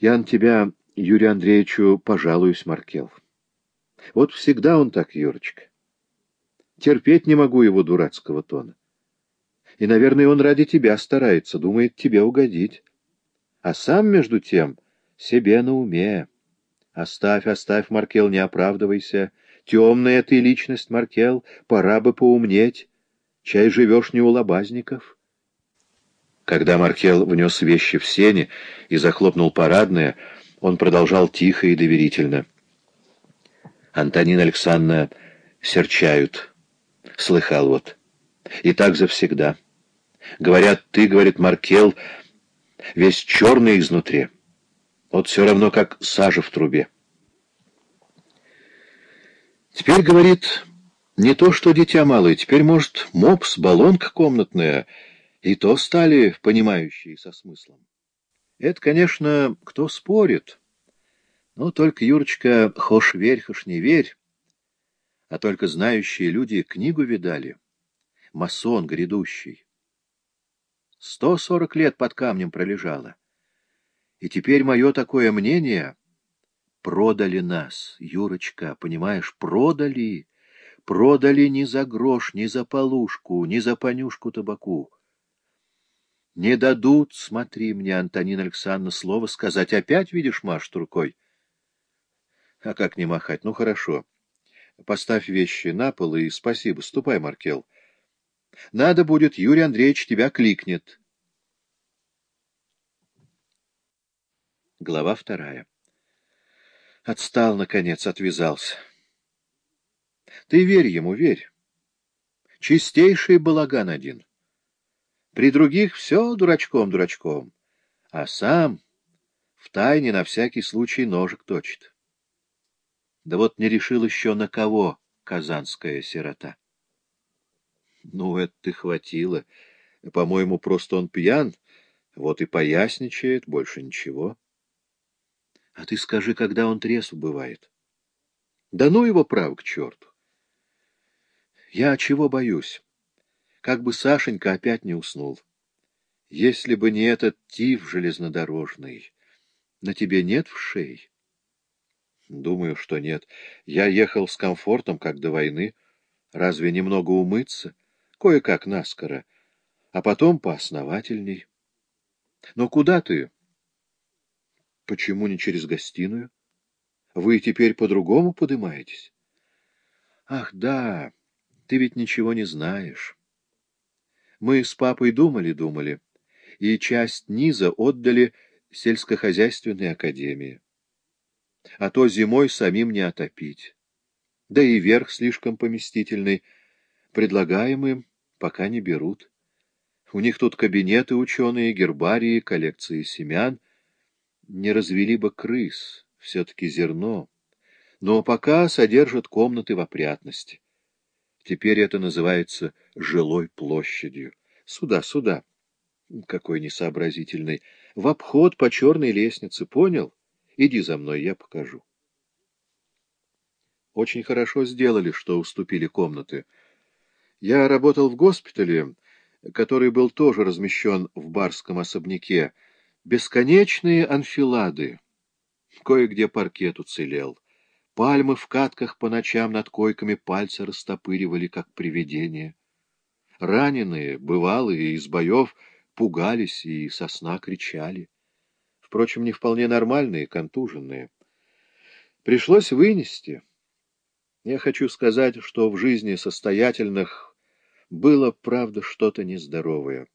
Я на тебя, Юрию Андреевичу, пожалуюсь, Маркел. Вот всегда он так, Юрочка. Терпеть не могу его дурацкого тона. И, наверное, он ради тебя старается, думает тебе угодить. А сам, между тем, себе на уме. Оставь, оставь, Маркел, не оправдывайся. Темная ты личность, Маркел, пора бы поумнеть. Чай живешь не у лобазников. Когда Маркел внес вещи в сени и захлопнул парадное, он продолжал тихо и доверительно. Антонина Александровна серчают. Слыхал вот. И так завсегда. Говорят, ты, говорит Маркел, весь черный изнутри. Вот все равно, как сажа в трубе. Теперь, говорит, не то что дитя малое, теперь, может, мопс, баллонка комнатная, и то стали понимающие со смыслом. Это, конечно, кто спорит. Но только, Юрочка, хошь верь, хошь не верь. А только знающие люди книгу видали. Масон грядущий. Сто сорок лет под камнем пролежало. И теперь мое такое мнение — продали нас, Юрочка, понимаешь, продали. Продали ни за грош, ни за полушку, ни за понюшку табаку. Не дадут, смотри мне, Антонина Александровна, слово сказать. Опять, видишь, машет рукой. А как не махать? Ну, хорошо. Поставь вещи на пол и спасибо. Ступай, Маркел. Надо будет, Юрий Андреевич тебя кликнет. Глава вторая. Отстал, наконец, отвязался. Ты верь ему, верь. Чистейший балаган один. При других все дурачком-дурачком, а сам в тайне на всякий случай ножик точит. Да вот не решил еще на кого казанская сирота. Ну, это ты хватило. По-моему, просто он пьян, вот и поясничает, больше ничего. А ты скажи, когда он трезв бывает? Да ну его прав к черту. Я чего боюсь? Как бы Сашенька опять не уснул. Если бы не этот тиф железнодорожный, на тебе нет в шее? Думаю, что нет. Я ехал с комфортом, как до войны. Разве немного умыться? Кое-как наскоро. А потом поосновательней. Но куда ты? Почему не через гостиную? Вы теперь по-другому подымаетесь? Ах, да... Ты ведь ничего не знаешь. Мы с папой думали-думали, и часть низа отдали сельскохозяйственной академии. А то зимой самим не отопить. Да и верх слишком поместительный. Предлагаемым пока не берут. У них тут кабинеты ученые, гербарии, коллекции семян. Не развели бы крыс, все-таки зерно. Но пока содержат комнаты в опрятности. Теперь это называется жилой площадью. Сюда, сюда. Какой несообразительный. В обход по черной лестнице, понял? Иди за мной, я покажу. Очень хорошо сделали, что уступили комнаты. Я работал в госпитале, который был тоже размещен в барском особняке. Бесконечные анфилады. Кое-где паркет уцелел. Пальмы в катках по ночам над койками пальцы растопыривали, как привидения. Раненые, бывалые, из боев пугались и со сна кричали. Впрочем, не вполне нормальные, контуженные. Пришлось вынести. Я хочу сказать, что в жизни состоятельных было, правда, что-то нездоровое.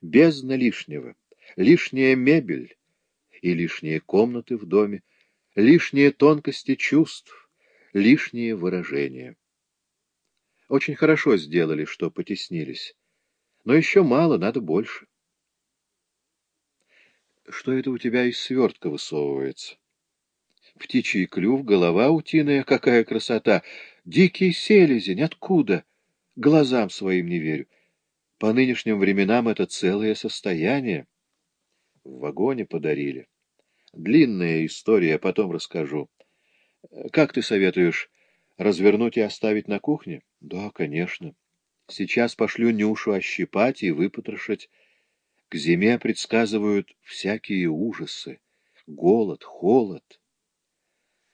Бездна лишнего, лишняя мебель и лишние комнаты в доме — лишние тонкости чувств, лишние выражения. Очень хорошо сделали, что потеснились. Но еще мало, надо больше. Что это у тебя из свертка высовывается? Птичий клюв, голова утиная, какая красота! Дикий селезень, откуда? Глазам своим не верю. По нынешним временам это целое состояние. В вагоне подарили. Длинная история, потом расскажу. Как ты советуешь, развернуть и оставить на кухне? Да, конечно. Сейчас пошлю Нюшу ощипать и выпотрошить. К зиме предсказывают всякие ужасы. голод, холод.